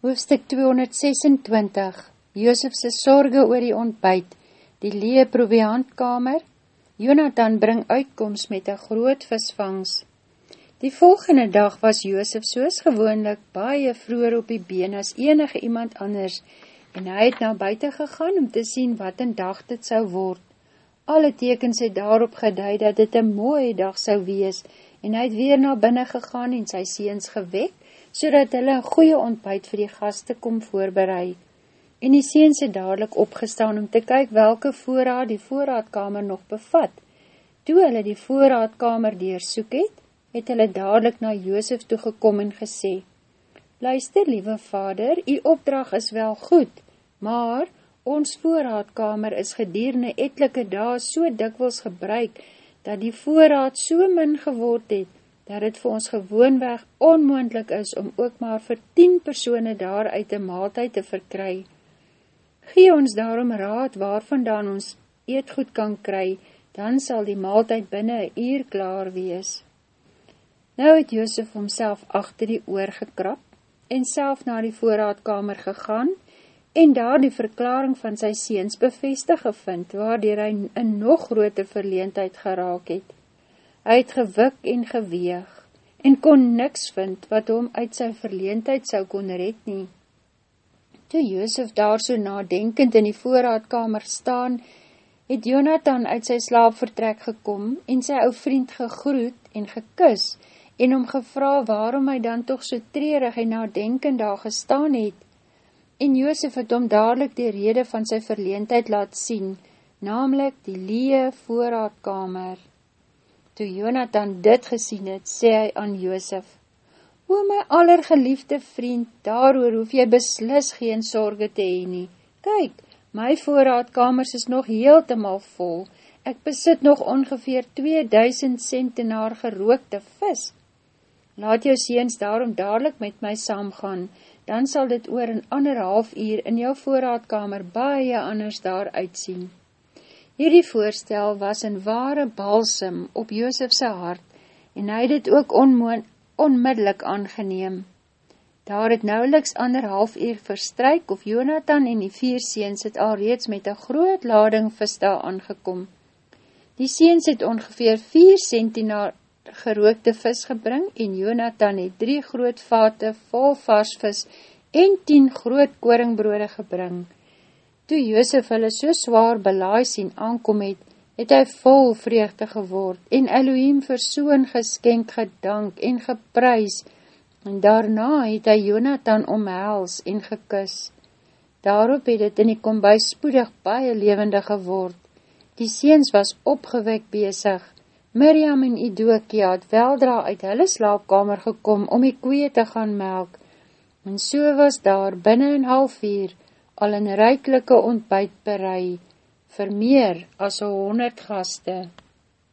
Hoofstuk 226 Joosefse sorge oor die ontbijt, die lee proviantkamer, Jonathan bring uitkomst met een groot visvangs. Die volgende dag was Joosef soos gewoonlik baie vroer op die been as enige iemand anders. En hy het na buiten gegaan om te sien wat een dag dit sou word. Alle tekens het daarop geduid dat dit een mooie dag sou wees. En hy het weer na binnen gegaan en sy seens gewek so dat hulle een goeie ontbijt vir die gaste kom voorbereid. En die seens het dadelijk opgestaan om te kyk welke voorraad die voorraadkamer nog bevat. Toe hulle die voorraadkamer deersoek het, het hulle dadelijk na Joosef toegekom en gesê, Luister, liewe vader, die opdrag is wel goed, maar ons voorraadkamer is gedierende etelike daas so dikwils gebruik, dat die voorraad so min geword het, dat het vir ons gewoonweg onmoendlik is om ook maar vir 10 persone daar uit die maaltijd te verkry. Gee ons daarom raad waarvandaan ons eetgoed kan kry, dan sal die maaltijd binnen een uur klaar wees. Nou het Joosef homself achter die oor gekrap en self na die voorraadkamer gegaan en daar die verklaring van sy seens bevestig gevind, waardoor hy in nog groter verleendheid geraak het. Hy het gewik en geweeg en kon niks vind wat hom uit sy verleendheid sou kon red nie. Toe Joosef daar so nadenkend in die voorraadkamer staan, het Jonathan uit sy slaapvertrek gekom en sy ou vriend gegroet en gekus en hom gevra waarom hy dan toch so treurig en nadenkend daar gestaan het. En Joosef het hom dadelijk die rede van sy verleendheid laat sien, namelijk die lee voorraadkamer. Toe Jonathan dit gesien het, sê hy aan Joosef, O my allergeliefde vriend, daaroor hoef jy beslis geen sorge te heen nie. Kyk, my voorraadkamers is nog heeltemal vol. Ek besit nog ongeveer 2000 centenaar gerookte vis. Laat jou seens daarom dadelijk met my saamgaan, dan sal dit oor een anderhalf uur in jou voorraadkamer baie anders daar uitsien. Hierdie voorstel was een ware balsem op Joosefse hart en hy het ook onmoon, onmiddellik aangeneem. Daar het nauweliks anderhalf uur verstryk of Jonathan en die vier seens het al reeds met een groot lading vista aangekom. Die seens het ongeveer 4 centinaar gerookte vis gebring en Jonathan het drie groot vate vol vars vis en 10 groot koringbrode gebring. Toe Joosef hulle so zwaar belaai sien aankom het, het hy vol vreugde geword en Elohim vir so'n geskenk gedank en geprys en daarna het hy Jonathan omhels en gekus. Daarop het het in die kombuis spoedig baie levende geword. Die seens was opgewek bezig. Miriam en Idokia het weldra uit hulle slaapkamer gekom om die koeie te gaan melk en so was daar binnen een half uur al een reiklike ontbijt berei, vir meer as 100 gaste.